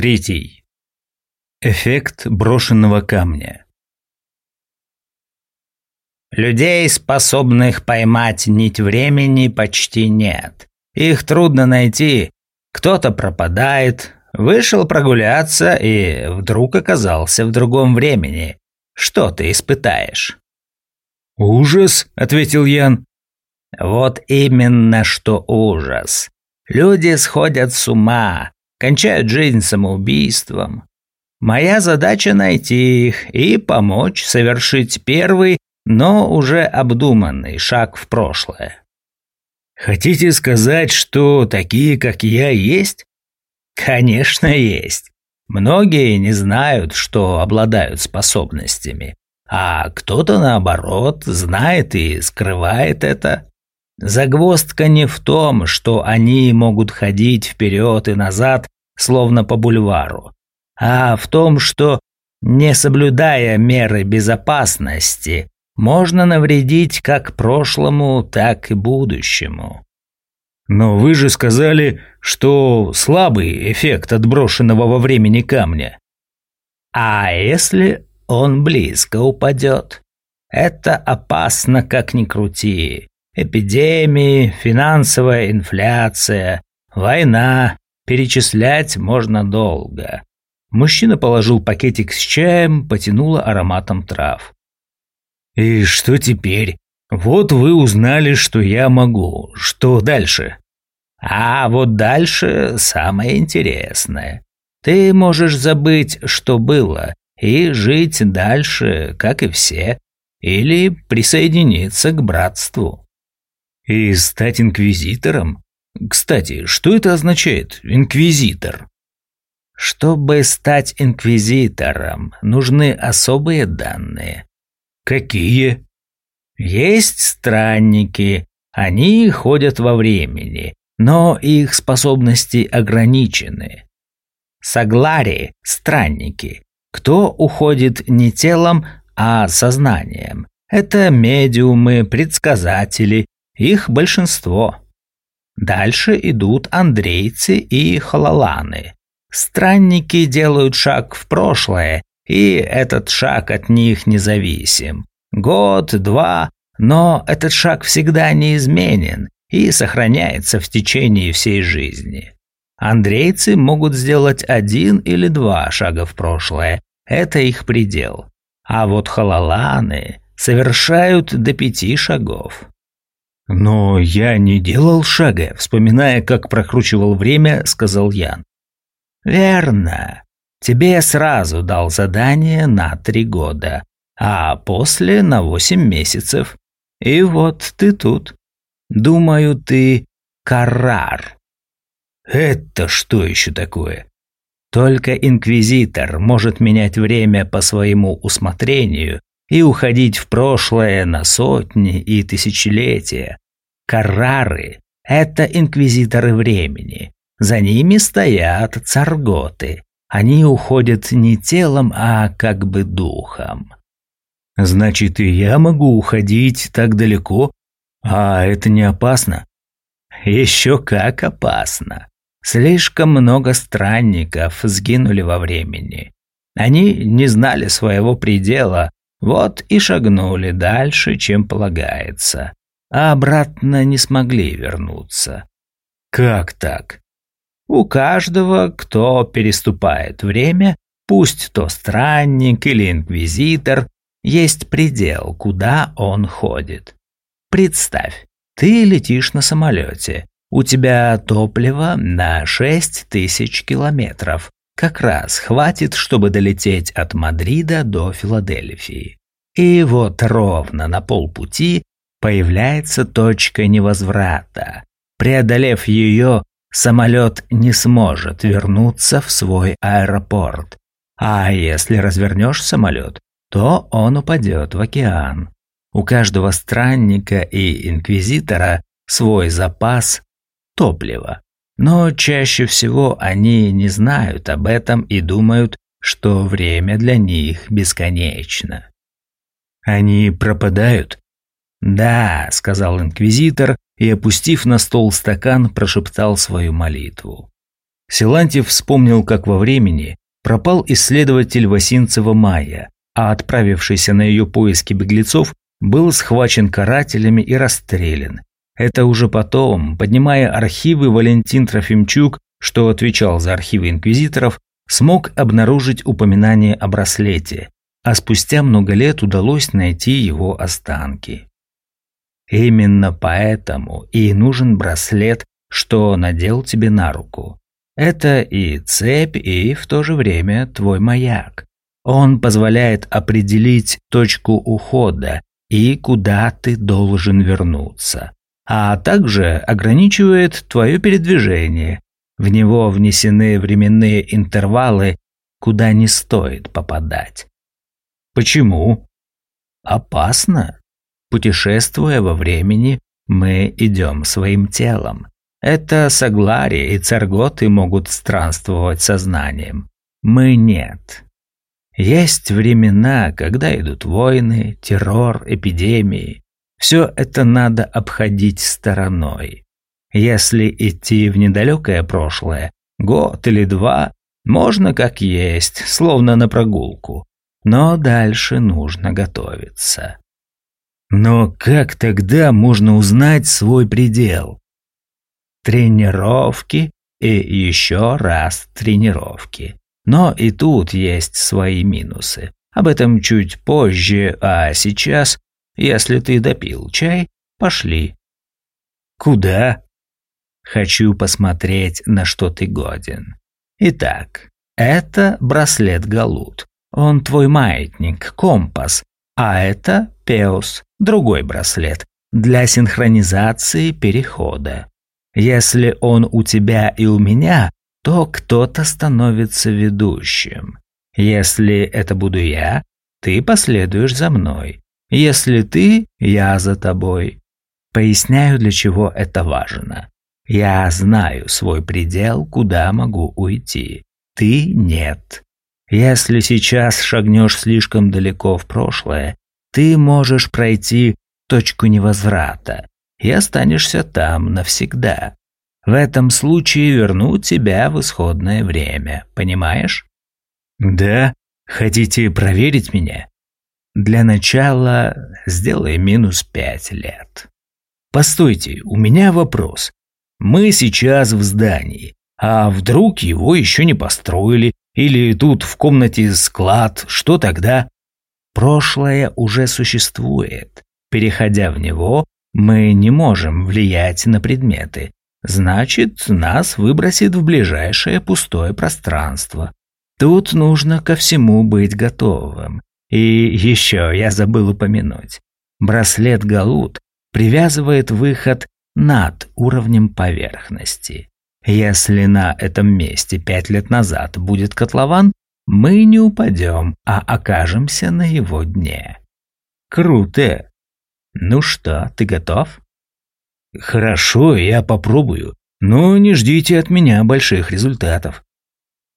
Третий. Эффект брошенного камня. Людей, способных поймать нить времени, почти нет. Их трудно найти. Кто-то пропадает, вышел прогуляться и вдруг оказался в другом времени. Что ты испытаешь? «Ужас», — ответил Ян. «Вот именно что ужас. Люди сходят с ума, кончают жизнь самоубийством. Моя задача найти их и помочь совершить первый, но уже обдуманный шаг в прошлое. Хотите сказать, что такие, как я, есть? Конечно, есть. Многие не знают, что обладают способностями, а кто-то, наоборот, знает и скрывает это. Загвоздка не в том, что они могут ходить вперед и назад, словно по бульвару, а в том, что, не соблюдая меры безопасности, можно навредить как прошлому, так и будущему. Но вы же сказали, что слабый эффект отброшенного во времени камня. А если он близко упадет? Это опасно, как ни крути эпидемии, финансовая инфляция, война. Перечислять можно долго. Мужчина положил пакетик с чаем, потянуло ароматом трав. «И что теперь? Вот вы узнали, что я могу. Что дальше?» «А вот дальше самое интересное. Ты можешь забыть, что было, и жить дальше, как и все, или присоединиться к братству. И стать инквизитором? Кстати, что это означает, инквизитор? Чтобы стать инквизитором, нужны особые данные. Какие? Есть странники, они ходят во времени, но их способности ограничены. Саглари – странники. Кто уходит не телом, а сознанием? Это медиумы, предсказатели, их большинство. Дальше идут андрейцы и халаланы. Странники делают шаг в прошлое, и этот шаг от них независим. Год, два, но этот шаг всегда неизменен и сохраняется в течение всей жизни. Андрейцы могут сделать один или два шага в прошлое, это их предел. А вот халаланы совершают до пяти шагов. «Но я не делал шага», — вспоминая, как прокручивал время, сказал Ян. «Верно. Тебе сразу дал задание на три года, а после на восемь месяцев. И вот ты тут. Думаю, ты Каррар». «Это что еще такое?» Только инквизитор может менять время по своему усмотрению и уходить в прошлое на сотни и тысячелетия. Каррары – это инквизиторы времени. За ними стоят царготы. Они уходят не телом, а как бы духом. Значит, и я могу уходить так далеко? А это не опасно? Еще как опасно. Слишком много странников сгинули во времени. Они не знали своего предела, вот и шагнули дальше, чем полагается, а обратно не смогли вернуться. Как так? У каждого, кто переступает время, пусть то странник или инквизитор, есть предел, куда он ходит. Представь, ты летишь на самолете, у тебя топливо на 6 тысяч километров, как раз хватит, чтобы долететь от Мадрида до Филадельфии. И вот ровно на полпути появляется точка невозврата. Преодолев ее, самолет не сможет вернуться в свой аэропорт. А если развернешь самолет, то он упадет в океан. У каждого странника и инквизитора свой запас топлива. Но чаще всего они не знают об этом и думают, что время для них бесконечно. Они пропадают? Да, сказал инквизитор и, опустив на стол стакан, прошептал свою молитву. Силантьев вспомнил, как во времени пропал исследователь Васинцева Майя, а отправившийся на ее поиски беглецов был схвачен карателями и расстрелян. Это уже потом, поднимая архивы, Валентин Трофимчук, что отвечал за архивы инквизиторов, смог обнаружить упоминание о браслете, а спустя много лет удалось найти его останки. Именно поэтому и нужен браслет, что надел тебе на руку. Это и цепь, и в то же время твой маяк. Он позволяет определить точку ухода и куда ты должен вернуться, а также ограничивает твое передвижение. В него внесены временные интервалы, куда не стоит попадать. Почему? Опасно. Путешествуя во времени, мы идем своим телом. Это Саглари и Царготы могут странствовать сознанием. Мы нет. Есть времена, когда идут войны, террор, эпидемии. Все это надо обходить стороной. Если идти в недалекое прошлое, год или два, можно как есть, словно на прогулку. Но дальше нужно готовиться. Но как тогда можно узнать свой предел? Тренировки и еще раз тренировки. Но и тут есть свои минусы. Об этом чуть позже, а сейчас, если ты допил чай, пошли. Куда? Хочу посмотреть, на что ты годен. Итак, это браслет Галут. Он твой маятник, компас. А это Пеус, другой браслет, для синхронизации перехода. Если он у тебя и у меня, то кто-то становится ведущим. Если это буду я, ты последуешь за мной. Если ты, я за тобой. Поясняю, для чего это важно. Я знаю свой предел, куда могу уйти. Ты нет. Если сейчас шагнешь слишком далеко в прошлое, ты можешь пройти точку невозврата и останешься там навсегда. В этом случае верну тебя в исходное время, понимаешь? Да, хотите проверить меня? Для начала сделай минус пять лет. Постойте, у меня вопрос. Мы сейчас в здании, а вдруг его еще не построили, или тут в комнате склад, что тогда? Прошлое уже существует. Переходя в него, мы не можем влиять на предметы. Значит, нас выбросит в ближайшее пустое пространство. Тут нужно ко всему быть готовым. И еще я забыл упомянуть. Браслет Галут привязывает выход над уровнем поверхности. Если на этом месте пять лет назад будет котлован, мы не упадем, а окажемся на его дне. Круто! Ну что, ты готов? Хорошо, я попробую, но не ждите от меня больших результатов.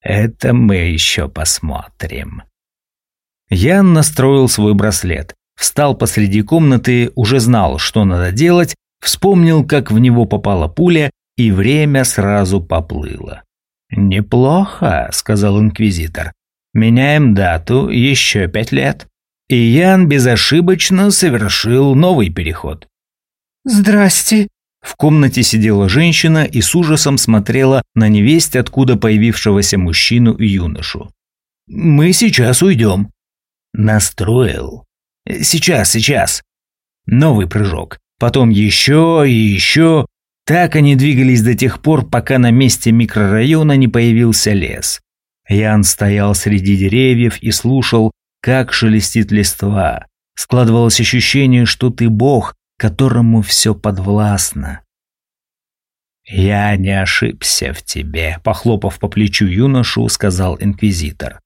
Это мы еще посмотрим. Ян настроил свой браслет, встал посреди комнаты, уже знал, что надо делать, вспомнил, как в него попала пуля, и время сразу поплыло. «Неплохо», — сказал инквизитор. «Меняем дату, еще пять лет». И Ян безошибочно совершил новый переход. «Здрасте!» В комнате сидела женщина и с ужасом смотрела на невесть, откуда появившегося мужчину и юношу. «Мы сейчас уйдем». «Настроил». «Сейчас, сейчас». Новый прыжок. Потом еще и еще. Так они двигались до тех пор, пока на месте микрорайона не появился лес. Ян стоял среди деревьев и слушал, как шелестит листва. Складывалось ощущение, что ты бог, которому все подвластно. «Я не ошибся в тебе», — похлопав по плечу юношу, сказал инквизитор.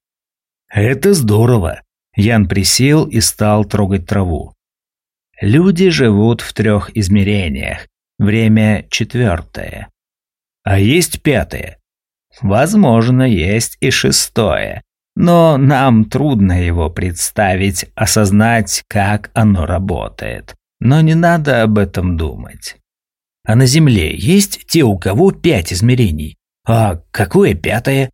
«Это здорово!» Ян присел и стал трогать траву. «Люди живут в трех измерениях. Время четвертое. А есть пятое? Возможно, есть и шестое. Но нам трудно его представить, осознать, как оно работает. Но не надо об этом думать. А на Земле есть те, у кого пять измерений? А какое пятое?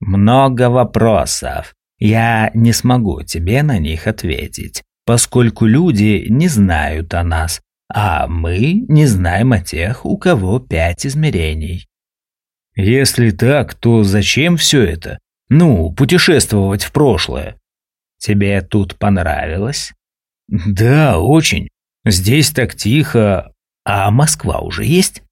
Много вопросов. Я не смогу тебе на них ответить, поскольку люди не знают о нас, а мы не знаем о тех, у кого пять измерений. Если так, то зачем все это? Ну, путешествовать в прошлое. Тебе тут понравилось? Да, очень. Здесь так тихо. А Москва уже есть?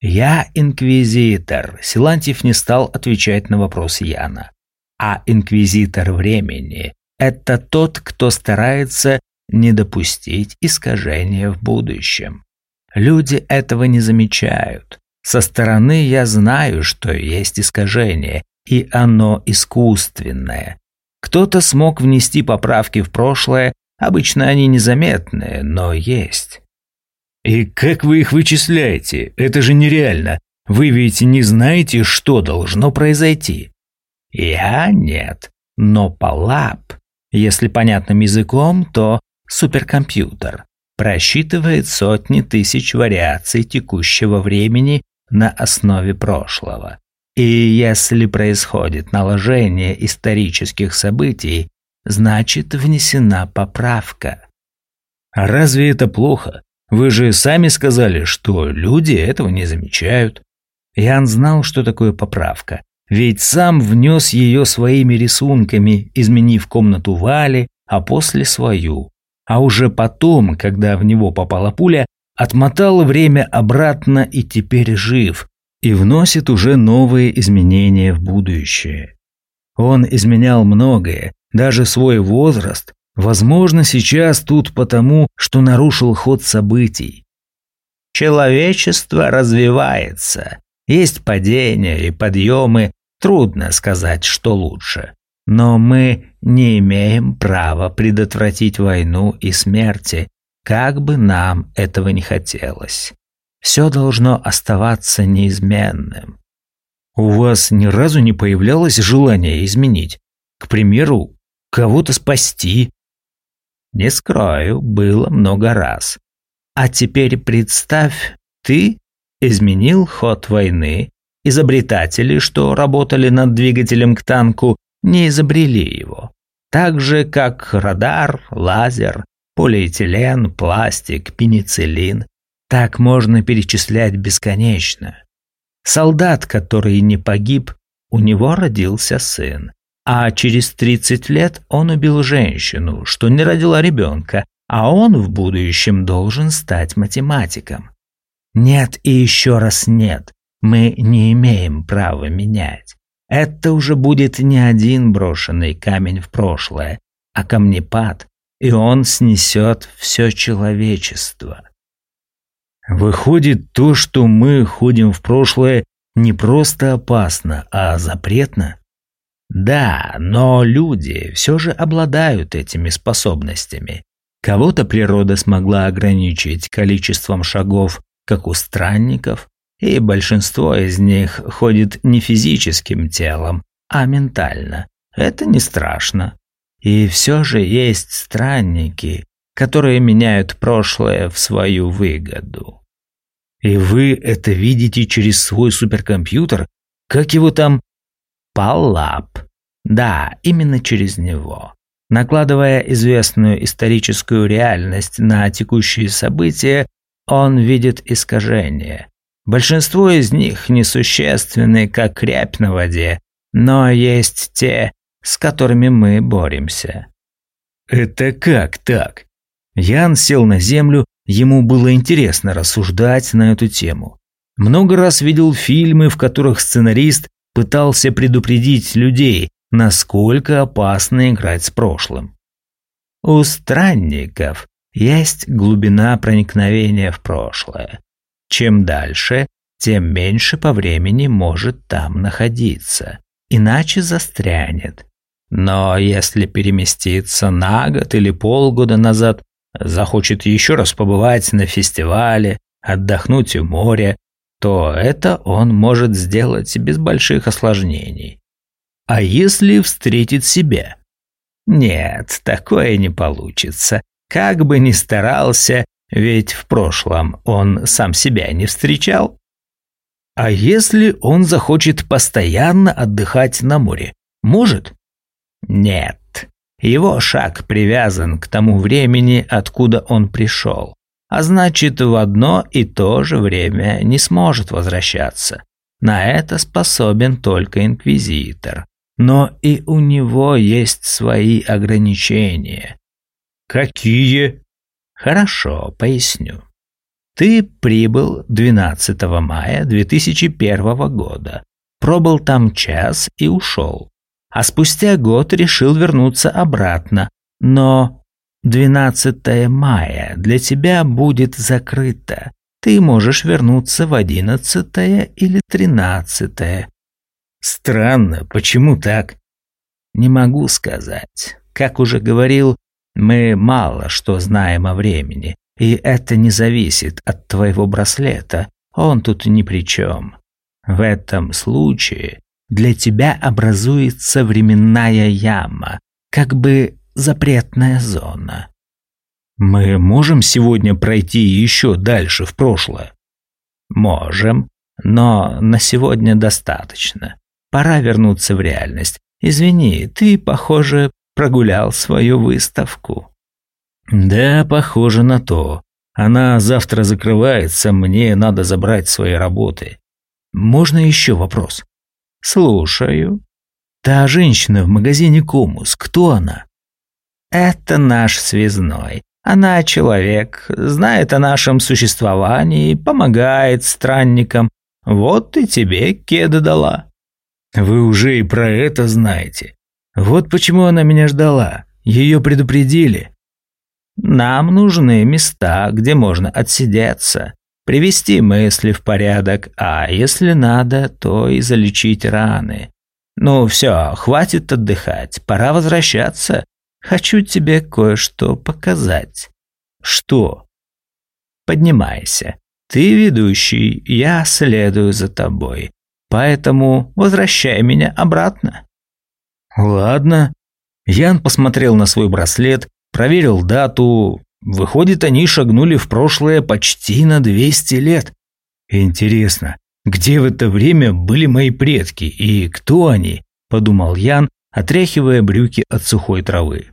Я инквизитор. Силантьев не стал отвечать на вопрос Яна. А инквизитор времени – это тот, кто старается не допустить искажения в будущем. Люди этого не замечают. Со стороны я знаю, что есть искажение, и оно искусственное. Кто-то смог внести поправки в прошлое, обычно они незаметные, но есть. И как вы их вычисляете? Это же нереально. Вы ведь не знаете, что должно произойти. Я нет, но Палап, если понятным языком, то суперкомпьютер, просчитывает сотни тысяч вариаций текущего времени на основе прошлого. И если происходит наложение исторических событий, значит внесена поправка. А разве это плохо? Вы же сами сказали, что люди этого не замечают. Ян знал, что такое поправка, ведь сам внес ее своими рисунками, изменив комнату Вали, а после свою. А уже потом, когда в него попала пуля, отмотал время обратно и теперь жив, и вносит уже новые изменения в будущее. Он изменял многое, даже свой возраст, возможно, сейчас тут потому, что нарушил ход событий. Человечество развивается, есть падения и подъемы, трудно сказать, что лучше. Но мы не имеем права предотвратить войну и смерти, как бы нам этого не хотелось. Все должно оставаться неизменным. У вас ни разу не появлялось желание изменить? К примеру, кого-то спасти? Не скрою, было много раз. А теперь представь, ты изменил ход войны, изобретатели, что работали над двигателем к танку, не изобрели его. Так же, как радар, лазер, полиэтилен, пластик, пенициллин. Так можно перечислять бесконечно. Солдат, который не погиб, у него родился сын. А через 30 лет он убил женщину, что не родила ребенка, а он в будущем должен стать математиком. Нет и еще раз нет. Мы не имеем права менять. Это уже будет не один брошенный камень в прошлое, а камнепад, и он снесет все человечество. Выходит, то, что мы ходим в прошлое, не просто опасно, а запретно? Да, но люди все же обладают этими способностями. Кого-то природа смогла ограничить количеством шагов, как у странников, и большинство из них ходит не физическим телом, а ментально. Это не страшно. И все же есть странники, которые меняют прошлое в свою выгоду. И вы это видите через свой суперкомпьютер? Как его там? Палап. Да, именно через него. Накладывая известную историческую реальность на текущие события, он видит искажения. Большинство из них несущественны, как рябь на воде, но есть те, с которыми мы боремся. Это как так? Ян сел на землю, ему было интересно рассуждать на эту тему. Много раз видел фильмы, в которых сценарист пытался предупредить людей, насколько опасно играть с прошлым. У странников есть глубина проникновения в прошлое. Чем дальше, тем меньше по времени может там находиться, иначе застрянет. Но если переместиться на год или полгода назад, захочет еще раз побывать на фестивале, отдохнуть у моря, то это он может сделать без больших осложнений. А если встретит себя? Нет, такое не получится. Как бы ни старался, ведь в прошлом он сам себя не встречал. А если он захочет постоянно отдыхать на море? Может? Нет. Его шаг привязан к тому времени, откуда он пришел. А значит, в одно и то же время не сможет возвращаться. На это способен только инквизитор. Но и у него есть свои ограничения. Какие? Хорошо, поясню. Ты прибыл 12 мая 2001 года, пробыл там час и ушел. А спустя год решил вернуться обратно, но 12 мая для тебя будет закрыто. Ты можешь вернуться в 11 или 13. Странно, почему так? Не могу сказать. Как уже говорил, мы мало что знаем о времени, и это не зависит от твоего браслета, он тут ни при чем. В этом случае для тебя образуется временная яма, как бы запретная зона. Мы можем сегодня пройти еще дальше в прошлое? Можем, но на сегодня достаточно. Пора вернуться в реальность. Извини, ты, похоже, прогулял свою выставку. Да, похоже на то. Она завтра закрывается, мне надо забрать свои работы. Можно еще вопрос? Слушаю. Та женщина в магазине Комус, кто она? Это наш связной. Она человек, знает о нашем существовании, помогает странникам. Вот и тебе кеда дала. Вы уже и про это знаете. Вот почему она меня ждала. Ее предупредили. Нам нужны места, где можно отсидеться, привести мысли в порядок, а если надо, то и залечить раны. Ну все, хватит отдыхать, пора возвращаться. Хочу тебе кое-что показать. Что? Поднимайся. Ты ведущий, я следую за тобой. Поэтому возвращай меня обратно. Ладно. Ян посмотрел на свой браслет, проверил дату. Выходит, они шагнули в прошлое почти на 200 лет. Интересно, где в это время были мои предки и кто они? Подумал Ян, отряхивая брюки от сухой травы.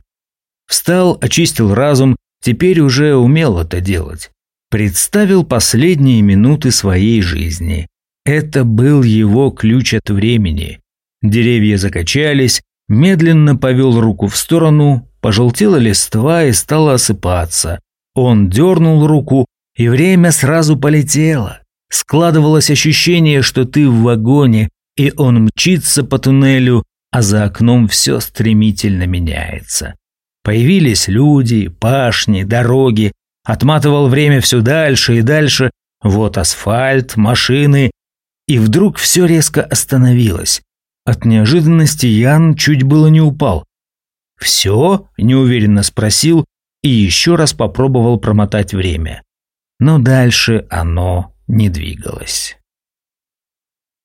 Встал, очистил разум, теперь уже умел это делать. Представил последние минуты своей жизни. Это был его ключ от времени. Деревья закачались, медленно повел руку в сторону, пожелтела листва и стала осыпаться. Он дернул руку, и время сразу полетело. Складывалось ощущение, что ты в вагоне, и он мчится по туннелю, а за окном все стремительно меняется. Появились люди, пашни, дороги, отматывал время все дальше и дальше, вот асфальт, машины, и вдруг все резко остановилось. От неожиданности Ян чуть было не упал. «Все?» – неуверенно спросил и еще раз попробовал промотать время. Но дальше оно не двигалось.